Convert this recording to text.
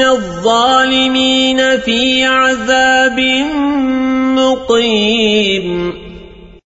الظالمين في عذاب مقيم.